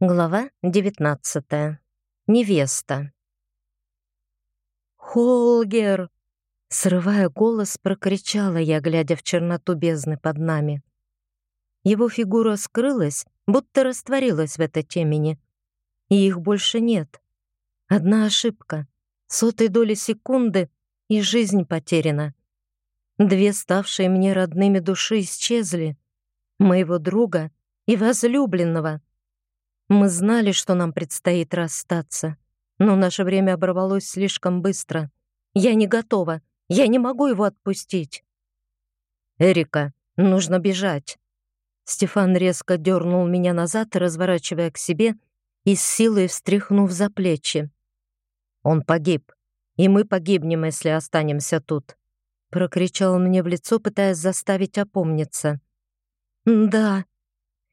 Глава 19. Невеста. «Холгер!» Срывая голос, прокричала я, глядя в черноту бездны под нами. Его фигура скрылась, будто растворилась в этой темени. И их больше нет. Одна ошибка. Сотой доли секунды, и жизнь потеряна. Две ставшие мне родными души исчезли. Моего друга и возлюбленного — мы знали, что нам предстоит расстаться, но наше время оборвалось слишком быстро. Я не готова. Я не могу его отпустить. Эрика, нужно бежать. Стефан резко дернул меня назад, разворачивая к себе и с силой встряхнув за плечи. Он погиб, и мы погибнем, если останемся тут, прокричал мне в лицо, пытаясь заставить опомниться. Да,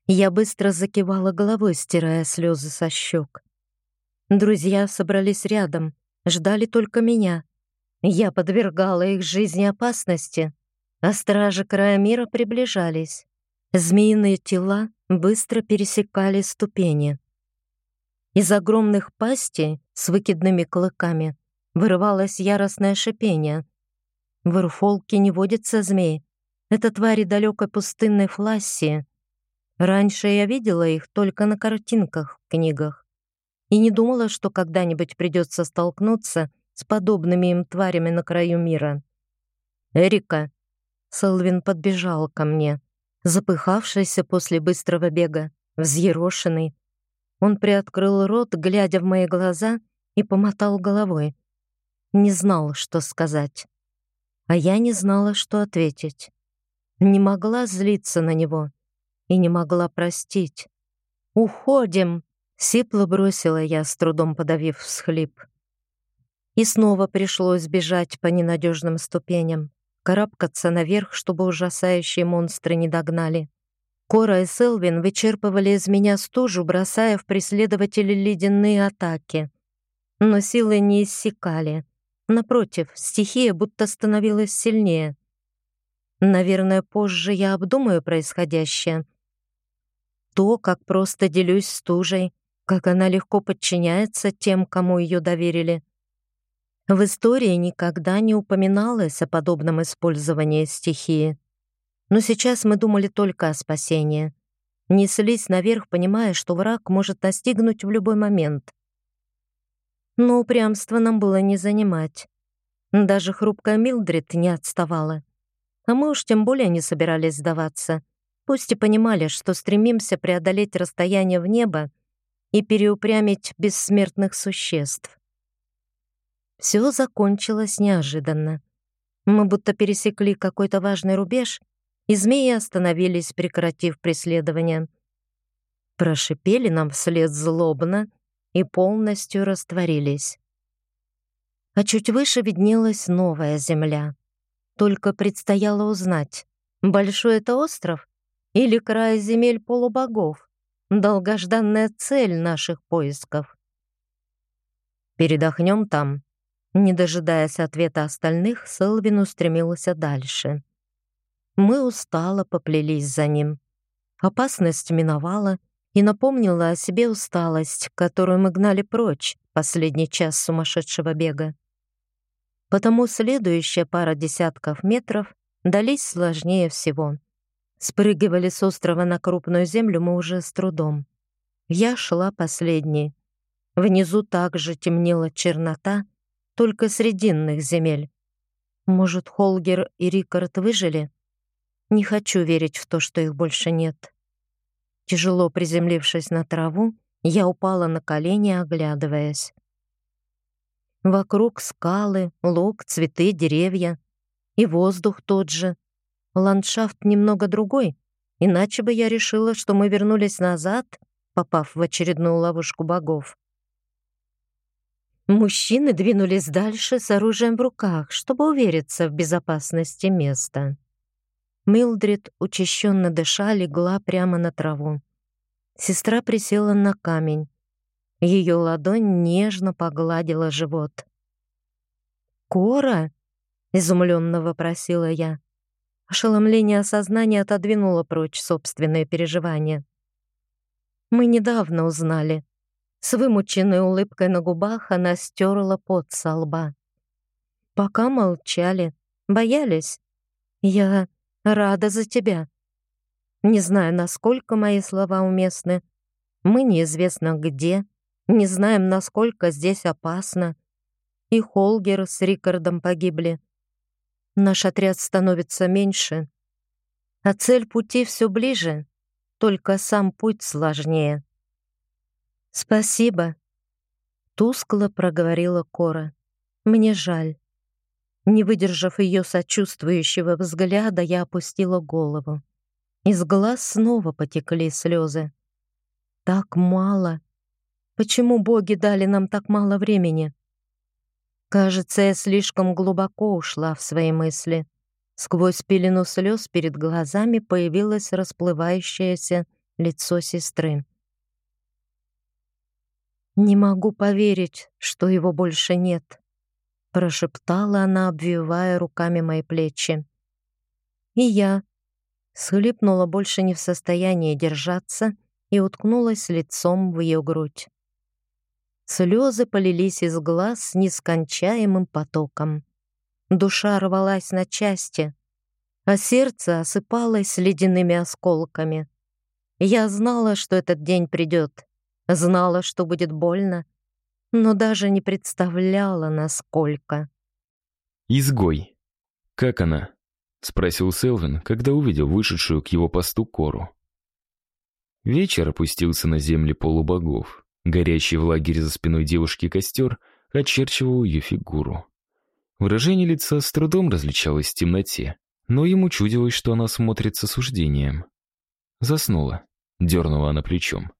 я быстро закивала головой, стирая слезы со щек. Друзья собрались рядом, ждали только меня. Я подвергала их жизни опасности, а стражи края мира приближались. Змеиные тела быстро пересекали ступени. Из огромных пастей с выкидными клыками вырывалось яростное шипение. В Ирфолке не водится змей. Это твари далекой пустынной Флассии. Раньше я видела их только на картинках в книгах и не думала, что когда-нибудь придется столкнуться с подобными им тварями на краю мира. «Эрика!» Селвин подбежал ко мне, запыхавшийся после быстрого бега, взъерошенный. Он приоткрыл рот, глядя в мои глаза, и помотал головой. Не знал, что сказать. А я не знала, что ответить. Не могла злиться на него и не могла простить. «Уходим!» — сипло бросила я, с трудом подавив всхлип. И снова пришлось бежать по ненадежным ступеням, карабкаться наверх, чтобы ужасающие монстры не догнали. Кора и Селвин вычерпывали из меня стужу, бросая в преследователей ледяные атаки. Но силы не иссякали. Напротив, стихия будто становилась сильнее. Наверное, позже я обдумаю происходящее то, как просто делюсь стужей, как она легко подчиняется тем, кому ее доверили. В истории никогда не упоминалось о подобном использовании стихии. Но сейчас мы думали только о спасении. Неслись наверх, понимая, что враг может настигнуть в любой момент. Но упрямство нам было не занимать. Даже хрупкая Милдрид не отставала. А мы уж тем более не собирались сдаваться пусть и понимали, что стремимся преодолеть расстояние в небо и переупрямить бессмертных существ. Все закончилось неожиданно. Мы будто пересекли какой-то важный рубеж, и змеи остановились, прекратив преследование. Прошипели нам вслед злобно и полностью растворились. А чуть выше виднелась новая земля. Только предстояло узнать, большой это остров или край земель полубогов, долгожданная цель наших поисков. Передохнем там. Не дожидаясь ответа остальных, Селвин устремился дальше. Мы устало поплелись за ним. Опасность миновала и напомнила о себе усталость, которую мы гнали прочь последний час сумасшедшего бега. Потому следующая пара десятков метров дались сложнее всего — Спрыгивали с острова на крупную землю мы уже с трудом. Я шла последней. Внизу также темнела чернота, только срединных земель. Может, Холгер и Рикард выжили? Не хочу верить в то, что их больше нет. Тяжело приземлившись на траву, я упала на колени, оглядываясь. Вокруг скалы, луг, цветы, деревья. И воздух тот же, Ландшафт немного другой, иначе бы я решила, что мы вернулись назад, попав в очередную ловушку богов. Мужчины двинулись дальше с оружием в руках, чтобы увериться в безопасности места. Милдрид учащенно дыша легла прямо на траву. Сестра присела на камень. Ее ладонь нежно погладила живот. «Кора?» — изумленно вопросила я. Ошеломление осознания отодвинуло прочь собственные переживания. Мы недавно узнали. С вымученной улыбкой на губах она стерла пот со лба. Пока молчали, боялись. Я рада за тебя. Не знаю, насколько мои слова уместны. Мы неизвестно где, не знаем, насколько здесь опасно. И Холгер с Рикардом погибли. Наш отряд становится меньше, а цель пути все ближе, только сам путь сложнее. «Спасибо», — тускло проговорила Кора. «Мне жаль». Не выдержав ее сочувствующего взгляда, я опустила голову. Из глаз снова потекли слезы. «Так мало! Почему боги дали нам так мало времени?» Кажется, я слишком глубоко ушла в свои мысли. Сквозь пелену слез перед глазами появилось расплывающееся лицо сестры. «Не могу поверить, что его больше нет», — прошептала она, обвивая руками мои плечи. И я схлипнула больше не в состоянии держаться и уткнулась лицом в ее грудь. Слезы полились из глаз нескончаемым потоком. Душа рвалась на части, а сердце осыпалось ледяными осколками. Я знала, что этот день придет, знала, что будет больно, но даже не представляла, насколько. «Изгой. Как она?» — спросил Селвин, когда увидел вышедшую к его посту кору. Вечер опустился на земли полубогов. Горящий в лагере за спиной девушки костер очерчивал ее фигуру. Выражение лица с трудом различалось в темноте, но ему чудилось, что она смотрит с осуждением. Заснула, дернула она плечом.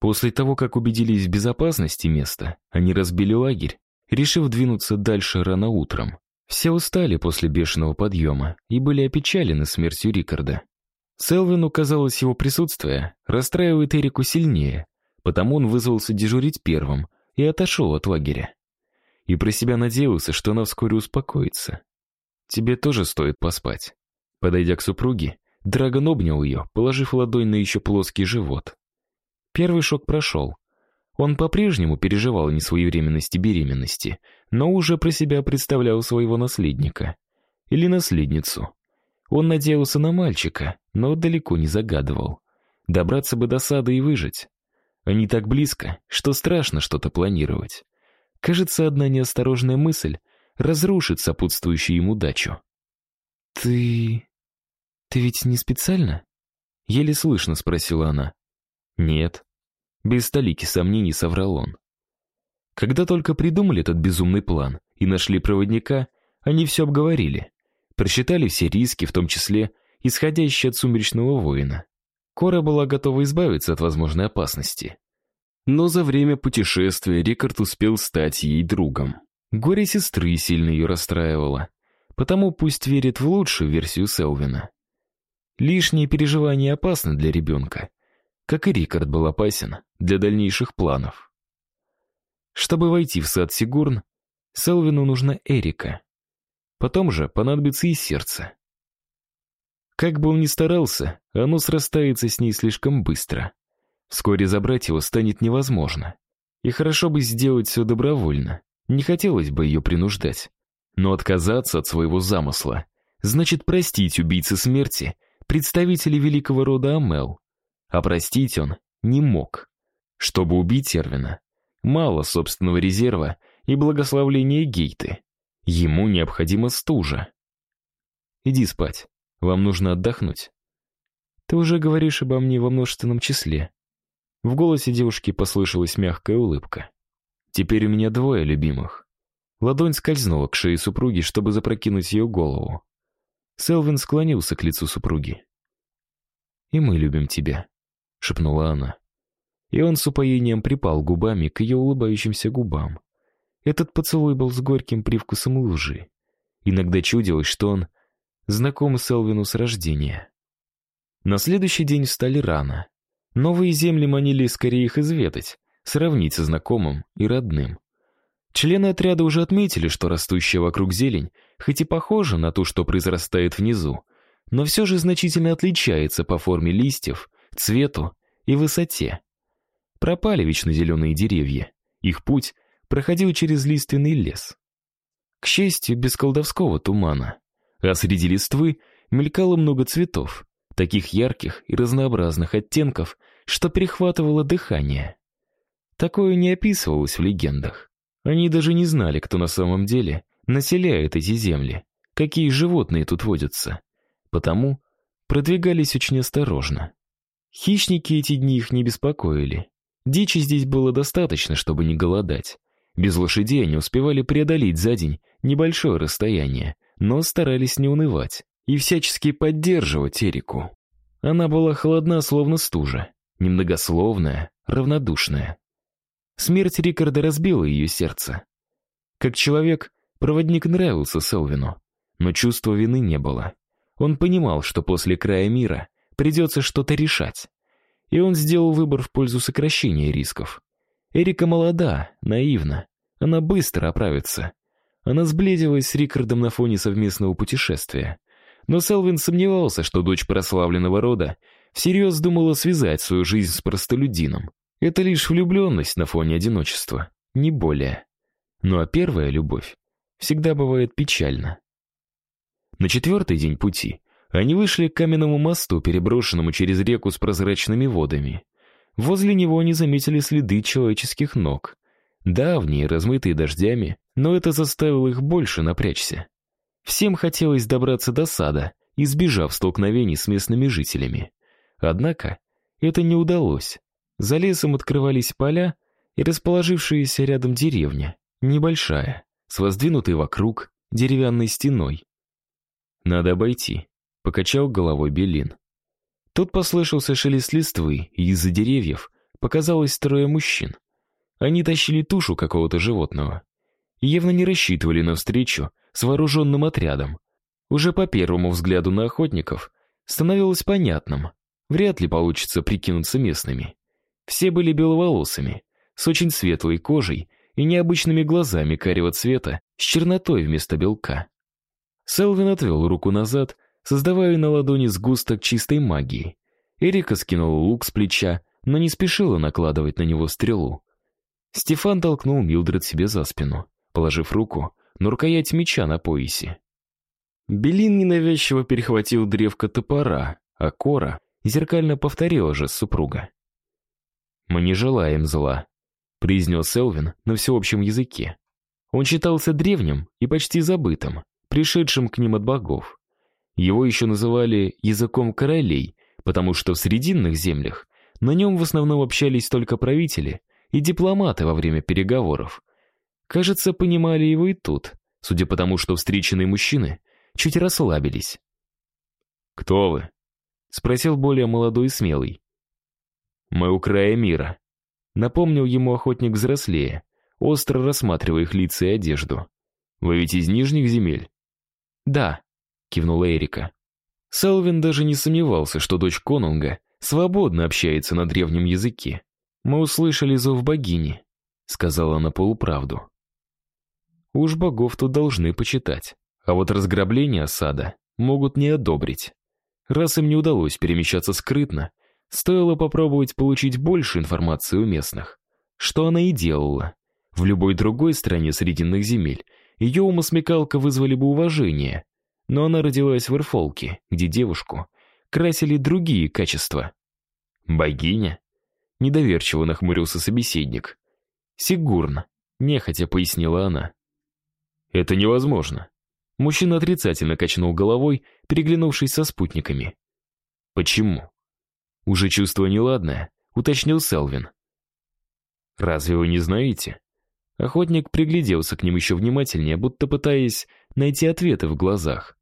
После того, как убедились в безопасности места, они разбили лагерь, решив двинуться дальше рано утром. Все устали после бешеного подъема и были опечалены смертью Рикарда. Селвину казалось, его присутствие расстраивает Эрику сильнее, Потому он вызвался дежурить первым и отошел от лагеря. И про себя надеялся, что она вскоре успокоится. «Тебе тоже стоит поспать». Подойдя к супруге, Драгон обнял ее, положив ладонь на еще плоский живот. Первый шок прошел. Он по-прежнему переживал несвоевременности беременности, но уже про себя представлял своего наследника. Или наследницу. Он надеялся на мальчика, но далеко не загадывал. Добраться бы до сада и выжить. Они так близко, что страшно что-то планировать. Кажется, одна неосторожная мысль разрушит сопутствующую ему удачу. «Ты... ты ведь не специально?» Еле слышно спросила она. «Нет». Без столики сомнений соврал он. Когда только придумали этот безумный план и нашли проводника, они все обговорили. Просчитали все риски, в том числе исходящие от сумеречного воина. Кора была готова избавиться от возможной опасности. Но за время путешествия Рикард успел стать ей другом. Горе сестры сильно ее расстраивало. Потому пусть верит в лучшую версию Селвина. Лишние переживания опасны для ребенка. Как и Рикард был опасен для дальнейших планов. Чтобы войти в сад Сигурн, Селвину нужна Эрика. Потом же понадобится и сердце. Как бы он ни старался, оно срастается с ней слишком быстро. Вскоре забрать его станет невозможно. И хорошо бы сделать все добровольно. Не хотелось бы ее принуждать. Но отказаться от своего замысла значит простить убийце смерти представителей великого рода Амел. А простить он не мог. Чтобы убить Эрвина, мало собственного резерва и благословления Гейты. Ему необходима стужа. Иди спать. Вам нужно отдохнуть. Ты уже говоришь обо мне во множественном числе. В голосе девушки послышалась мягкая улыбка. Теперь у меня двое любимых. Ладонь скользнула к шее супруги, чтобы запрокинуть ее голову. Селвин склонился к лицу супруги. «И мы любим тебя», — шепнула она. И он с упоением припал губами к ее улыбающимся губам. Этот поцелуй был с горьким привкусом лжи. Иногда чудилось, что он знаком Селвину с рождения. На следующий день встали рано. Новые земли манили скорее их изведать, сравнить со знакомым и родным. Члены отряда уже отметили, что растущая вокруг зелень, хоть и похожа на ту, что произрастает внизу, но все же значительно отличается по форме листьев, цвету и высоте. Пропали вечно зеленые деревья. Их путь проходил через лиственный лес. К счастью, без колдовского тумана. А среди листвы мелькало много цветов, таких ярких и разнообразных оттенков, что перехватывало дыхание. Такое не описывалось в легендах. Они даже не знали, кто на самом деле населяет эти земли, какие животные тут водятся. Потому продвигались очень осторожно. Хищники эти дни их не беспокоили. Дичи здесь было достаточно, чтобы не голодать. Без лошадей они успевали преодолеть за день небольшое расстояние, но старались не унывать и всячески поддерживать Эрику. Она была холодна, словно стужа, немногословная, равнодушная. Смерть Рикарда разбила ее сердце. Как человек, проводник нравился Селвину, но чувства вины не было. Он понимал, что после края мира придется что-то решать. И он сделал выбор в пользу сокращения рисков. Эрика молода, наивна. Она быстро оправится. Она сблизилась с Рикардом на фоне совместного путешествия. Но Селвин сомневался, что дочь прославленного рода всерьез думала связать свою жизнь с простолюдином. Это лишь влюбленность на фоне одиночества, не более. Ну а первая любовь всегда бывает печальна. На четвертый день пути они вышли к каменному мосту, переброшенному через реку с прозрачными водами. Возле него они заметили следы человеческих ног. Давние, размытые дождями, но это заставило их больше напрячься. Всем хотелось добраться до сада, избежав столкновений с местными жителями. Однако это не удалось. За лесом открывались поля и расположившаяся рядом деревня, небольшая, с воздвинутой вокруг деревянной стеной. «Надо обойти», — покачал головой Белин. Тут послышался шелест листвы, и из-за деревьев показалось трое мужчин. Они тащили тушу какого-то животного. И явно не рассчитывали на встречу с вооруженным отрядом. Уже по первому взгляду на охотников становилось понятным, вряд ли получится прикинуться местными. Все были беловолосыми, с очень светлой кожей и необычными глазами карего цвета с чернотой вместо белка. Селвин отвел руку назад, создавая на ладони сгусток чистой магии. Эрика скинула лук с плеча, но не спешила накладывать на него стрелу. Стефан толкнул Милдред себе за спину, положив руку на рукоять меча на поясе. Белин ненавязчиво перехватил древко топора, а Кора зеркально повторила же супруга. «Мы не желаем зла», — произнес Элвин на всеобщем языке. Он считался древним и почти забытым, пришедшим к ним от богов. Его еще называли «языком королей», потому что в Срединных землях на нем в основном общались только правители и дипломаты во время переговоров. Кажется, понимали его и тут, судя по тому, что встреченные мужчины чуть расслабились. «Кто вы?» — спросил более молодой и смелый. «Мы у края мира», — напомнил ему охотник взрослее, остро рассматривая их лица и одежду. «Вы ведь из нижних земель?» «Да», — кивнула Эрика. Селвин даже не сомневался, что дочь Конунга свободно общается на древнем языке. «Мы услышали зов богини», — сказала она полуправду. Уж богов тут должны почитать, а вот разграбление осада могут не одобрить. Раз им не удалось перемещаться скрытно, Стоило попробовать получить больше информации у местных. Что она и делала. В любой другой стране Срединных земель ее умосмекалка вызвали бы уважение, но она родилась в Эрфолке, где девушку красили другие качества. «Богиня?» — недоверчиво нахмурился собеседник. «Сигурно», — нехотя пояснила она. «Это невозможно». Мужчина отрицательно качнул головой, переглянувшись со спутниками. «Почему?» «Уже чувство неладное», — уточнил Селвин. «Разве вы не знаете?» Охотник пригляделся к ним еще внимательнее, будто пытаясь найти ответы в глазах.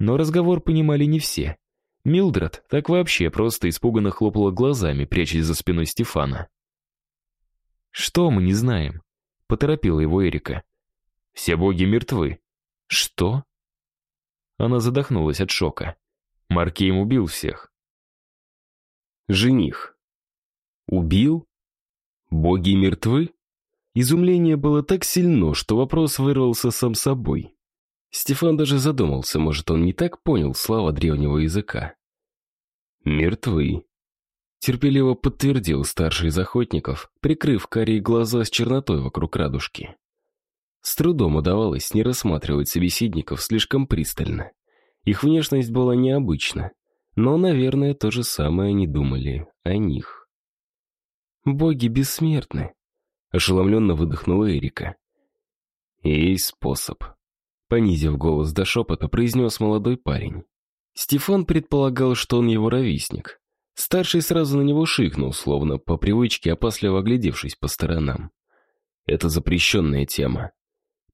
Но разговор понимали не все. Милдред так вообще просто испуганно хлопала глазами, прячась за спиной Стефана. «Что мы не знаем?» — поторопила его Эрика. «Все боги мертвы». «Что?» Она задохнулась от шока. Маркейм убил всех. Жених. Убил? Боги мертвы? Изумление было так сильно, что вопрос вырвался сам собой. Стефан даже задумался, может, он не так понял слова древнего языка. «Мертвы», терпеливо подтвердил старший из охотников, прикрыв карие глаза с чернотой вокруг радужки. С трудом удавалось не рассматривать собеседников слишком пристально. Их внешность была необычна, но, наверное, то же самое они думали о них. «Боги бессмертны», — ошеломленно выдохнула Эрика. «Есть способ», — понизив голос до шепота, произнес молодой парень. Стефан предполагал, что он его ровесник. Старший сразу на него шикнул, словно по привычке опасливо оглядевшись по сторонам. «Это запрещенная тема»,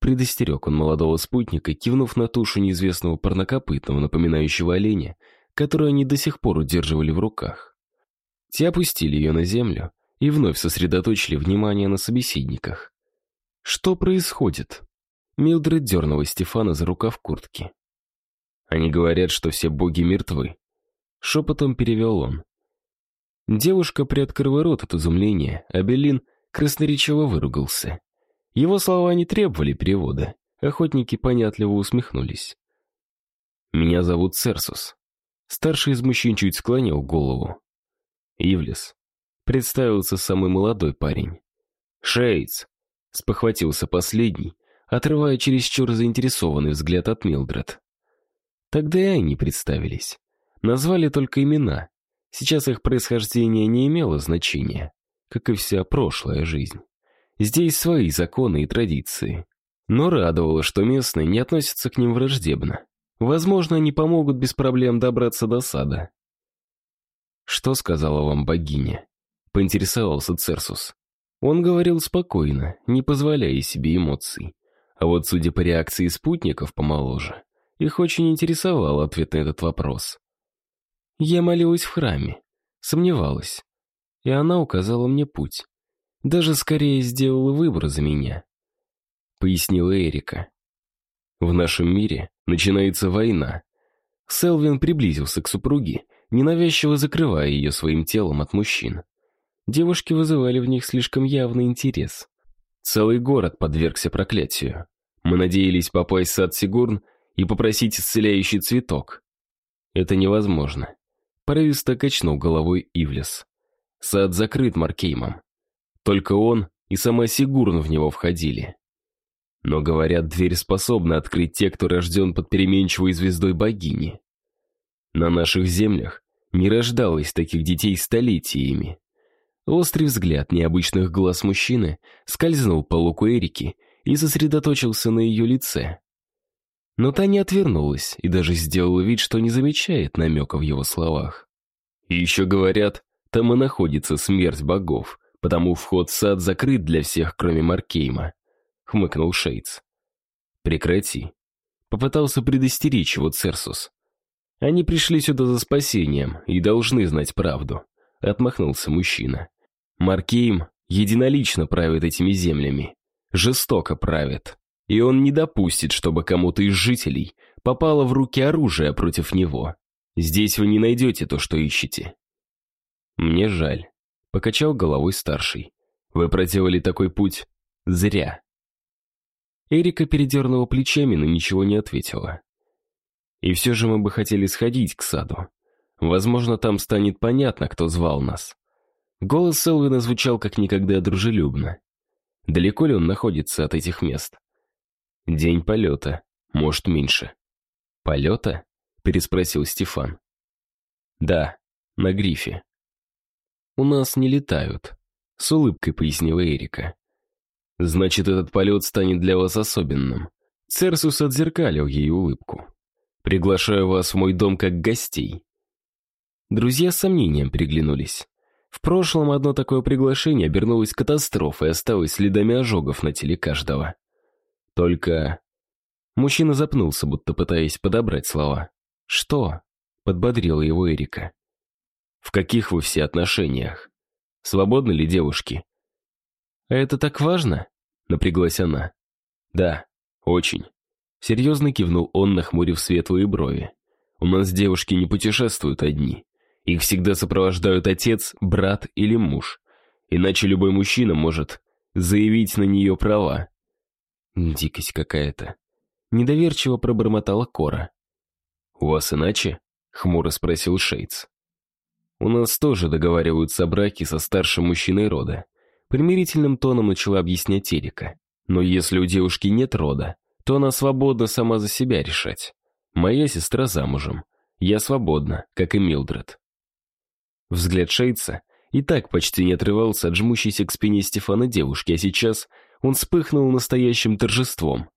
Предостерег он молодого спутника, кивнув на тушу неизвестного парнокопытного, напоминающего оленя, которую они до сих пор удерживали в руках. Те опустили ее на землю и вновь сосредоточили внимание на собеседниках. «Что происходит?» Милдред дернула Стефана за рукав куртки. «Они говорят, что все боги мертвы», — шепотом перевел он. Девушка приоткрыла рот от изумления, а Белин красноречиво выругался. Его слова не требовали перевода. Охотники понятливо усмехнулись. «Меня зовут Церсус». Старший из мужчин чуть склонил голову. «Ивлес». Представился самый молодой парень. «Шейдс», — спохватился последний, отрывая чересчур заинтересованный взгляд от Милдред. Тогда и они представились. Назвали только имена. Сейчас их происхождение не имело значения, как и вся прошлая жизнь. Здесь свои законы и традиции. Но радовало, что местные не относятся к ним враждебно. Возможно, они помогут без проблем добраться до сада. «Что сказала вам богиня?» — поинтересовался Церсус. Он говорил спокойно, не позволяя себе эмоций. А вот, судя по реакции спутников помоложе, их очень интересовал ответ на этот вопрос. Я молилась в храме, сомневалась, и она указала мне путь. Даже скорее сделала выбор за меня», — пояснила Эрика. «В нашем мире начинается война». Селвин приблизился к супруге, ненавязчиво закрывая ее своим телом от мужчин. Девушки вызывали в них слишком явный интерес. Целый город подвергся проклятию. Мы надеялись попасть в сад Сигурн и попросить исцеляющий цветок. Это невозможно. Порывисто качнул головой Ивлес. Сад закрыт Маркеймом. Только он и сама Сигурн в него входили. Но, говорят, дверь способна открыть те, кто рожден под переменчивой звездой богини. На наших землях не рождалось таких детей столетиями. Острый взгляд необычных глаз мужчины скользнул по луку Эрики и сосредоточился на ее лице. Но та не отвернулась и даже сделала вид, что не замечает намека в его словах. И еще говорят, там и находится смерть богов, потому вход в сад закрыт для всех, кроме Маркейма», — хмыкнул Шейдс. «Прекрати». Попытался предостеречь его Церсус. «Они пришли сюда за спасением и должны знать правду», — отмахнулся мужчина. «Маркейм единолично правит этими землями, жестоко правит, и он не допустит, чтобы кому-то из жителей попало в руки оружие против него. Здесь вы не найдете то, что ищете». «Мне жаль», Покачал головой старший. Вы проделали такой путь зря. Эрика передернула плечами, но ничего не ответила. И все же мы бы хотели сходить к саду. Возможно, там станет понятно, кто звал нас. Голос Селвина звучал как никогда дружелюбно. Далеко ли он находится от этих мест? День полета, может, меньше. «Полета?» — переспросил Стефан. «Да, на грифе у нас не летают», — с улыбкой пояснила Эрика. «Значит, этот полет станет для вас особенным». Церсус отзеркалил ей улыбку. «Приглашаю вас в мой дом как гостей». Друзья с сомнением приглянулись. В прошлом одно такое приглашение обернулось катастрофой и осталось следами ожогов на теле каждого. Только... Мужчина запнулся, будто пытаясь подобрать слова. «Что?» — подбодрила его Эрика. В каких вы все отношениях? Свободны ли девушки? А это так важно? Напряглась она. Да, очень. Серьезно кивнул он, нахмурив светлые брови. У нас девушки не путешествуют одни. Их всегда сопровождают отец, брат или муж. Иначе любой мужчина может заявить на нее права. Дикость какая-то. Недоверчиво пробормотала Кора. «У вас иначе?» — хмуро спросил Шейц. У нас тоже договариваются о браке со старшим мужчиной рода. Примирительным тоном начала объяснять Эрика. Но если у девушки нет рода, то она свободна сама за себя решать. Моя сестра замужем. Я свободна, как и Милдред. Взгляд Шейца и так почти не отрывался от жмущейся к спине Стефана девушки, а сейчас он вспыхнул настоящим торжеством.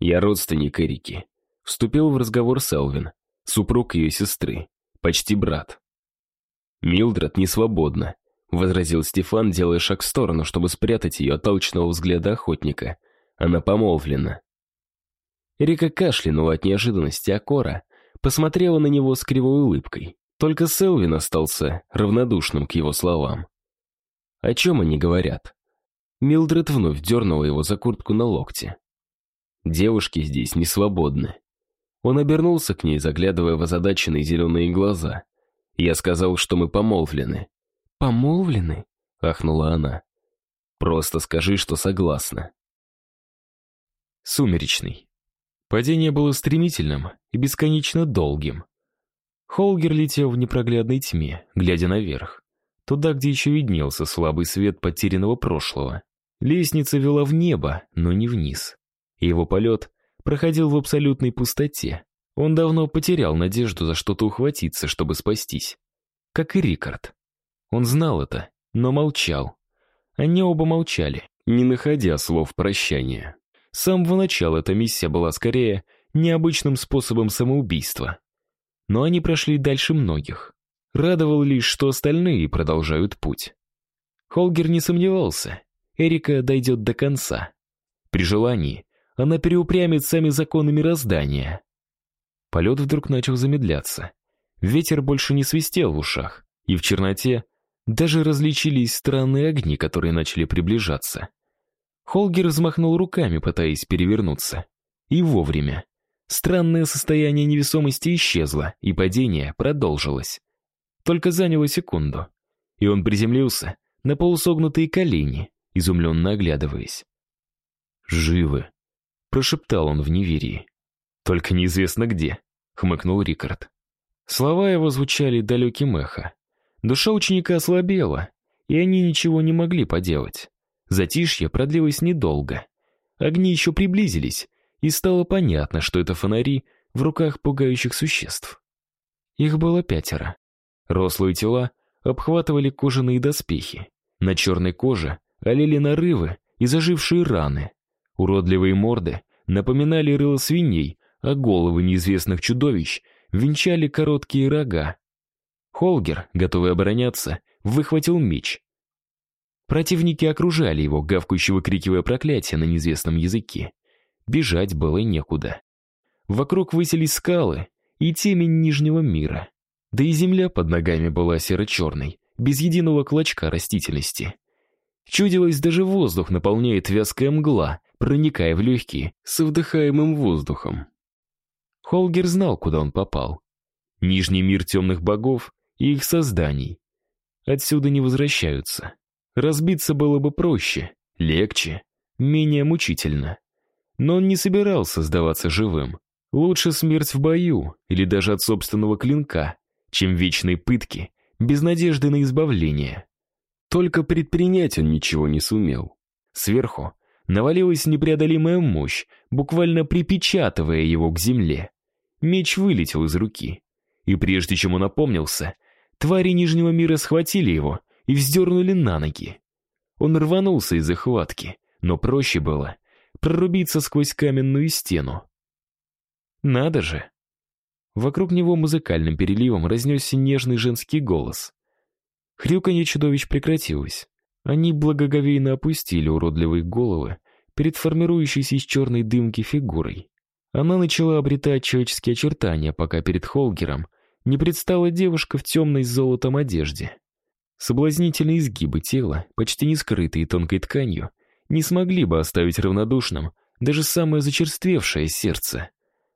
«Я родственник Эрики», — вступил в разговор Селвин, супруг ее сестры, почти брат. «Милдред не свободна», — возразил Стефан, делая шаг в сторону, чтобы спрятать ее от толчного взгляда охотника. Она помолвлена. Эрика кашлянула от неожиданности, а Кора посмотрела на него с кривой улыбкой. Только Селвин остался равнодушным к его словам. О чем они говорят? Милдред вновь дернула его за куртку на локте. Девушки здесь не свободны. Он обернулся к ней, заглядывая в озадаченные зеленые глаза. Я сказал, что мы помолвлены. «Помолвлены?» — ахнула она. «Просто скажи, что согласна». Сумеречный. Падение было стремительным и бесконечно долгим. Холгер летел в непроглядной тьме, глядя наверх, туда, где еще виднелся слабый свет потерянного прошлого. Лестница вела в небо, но не вниз. Его полет проходил в абсолютной пустоте. Он давно потерял надежду за что-то ухватиться, чтобы спастись. Как и Рикард. Он знал это, но молчал. Они оба молчали, не находя слов прощания. С самого начала эта миссия была скорее необычным способом самоубийства. Но они прошли дальше многих. Радовал лишь, что остальные продолжают путь. Холгер не сомневался, Эрика дойдет до конца. При желании она переупрямит сами законы мироздания. Полет вдруг начал замедляться. Ветер больше не свистел в ушах, и в черноте даже различились странные огни, которые начали приближаться. Холгер взмахнул руками, пытаясь перевернуться. И вовремя. Странное состояние невесомости исчезло, и падение продолжилось. Только заняло секунду. И он приземлился на полусогнутые колени, изумленно оглядываясь. «Живы», — прошептал он в неверии. «Только неизвестно где», — хмыкнул Рикард. Слова его звучали далеким эхо. Душа ученика ослабела, и они ничего не могли поделать. Затишье продлилось недолго. Огни еще приблизились, и стало понятно, что это фонари в руках пугающих существ. Их было пятеро. Рослые тела обхватывали кожаные доспехи. На черной коже олели нарывы и зажившие раны. Уродливые морды напоминали рыло свиней, а головы неизвестных чудовищ венчали короткие рога. Холгер, готовый обороняться, выхватил меч. Противники окружали его, гавкающе выкрикивая проклятия на неизвестном языке. Бежать было некуда. Вокруг высились скалы и темень Нижнего мира. Да и земля под ногами была серо-черной, без единого клочка растительности. Чудилось, даже воздух наполняет вязкая мгла, проникая в легкие с вдыхаемым воздухом. Холгер знал, куда он попал. Нижний мир темных богов и их созданий. Отсюда не возвращаются. Разбиться было бы проще, легче, менее мучительно. Но он не собирался сдаваться живым. Лучше смерть в бою или даже от собственного клинка, чем вечные пытки, без надежды на избавление. Только предпринять он ничего не сумел. Сверху навалилась непреодолимая мощь, буквально припечатывая его к земле. Меч вылетел из руки. И прежде чем он опомнился, твари Нижнего мира схватили его и вздернули на ноги. Он рванулся из захватки, но проще было прорубиться сквозь каменную стену. Надо же! Вокруг него музыкальным переливом разнесся нежный женский голос. Хрюканье чудовищ прекратилось. Они благоговейно опустили уродливые головы перед формирующейся из черной дымки фигурой. Она начала обретать человеческие очертания, пока перед Холгером не предстала девушка в темной с золотом одежде. Соблазнительные изгибы тела, почти не скрытые тонкой тканью, не смогли бы оставить равнодушным даже самое зачерствевшее сердце.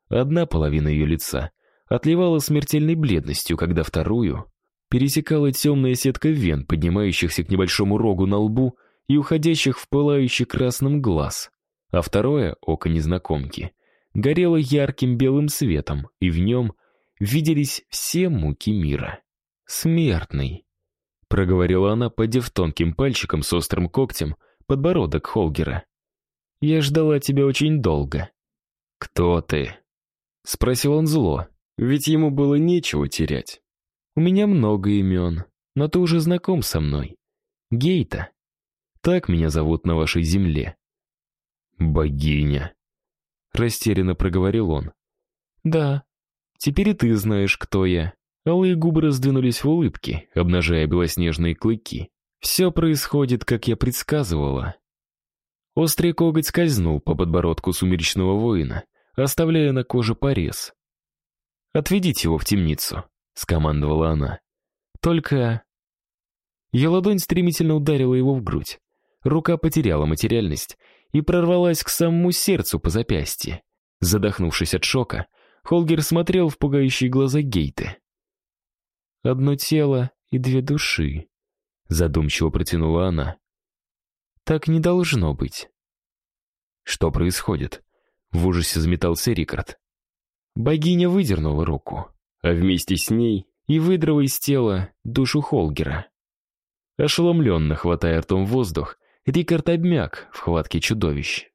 Одна половина ее лица отливала смертельной бледностью, когда вторую пересекала темная сетка вен, поднимающихся к небольшому рогу на лбу и уходящих в пылающий красным глаз. А второе око незнакомки горело ярким белым светом, и в нем виделись все муки мира. смертный», — проговорила она, подев тонким пальчиком с острым когтем подбородок Холгера. «Я ждала тебя очень долго». «Кто ты?» — спросил он зло, ведь ему было нечего терять. «У меня много имен, но ты уже знаком со мной. Гейта. Так меня зовут на вашей земле». «Богиня», — растерянно проговорил он. «Да, теперь и ты знаешь, кто я». Алые губы раздвинулись в улыбке, обнажая белоснежные клыки. Все происходит, как я предсказывала. Острый коготь скользнул по подбородку сумеречного воина, оставляя на коже порез. «Отведите его в темницу», — скомандовала она. «Только...» Ее ладонь стремительно ударила его в грудь. Рука потеряла материальность и прорвалась к самому сердцу по запястье. Задохнувшись от шока, Холгер смотрел в пугающие глаза Гейты. «Одно тело и две души», — задумчиво протянула она. «Так не должно быть». «Что происходит?» — в ужасе заметался Рикард. Богиня выдернула руку, а вместе с ней и выдрала из тела душу Холгера. Ошеломленно хватая ртом воздух, Рикард обмяк в хватке чудовищ.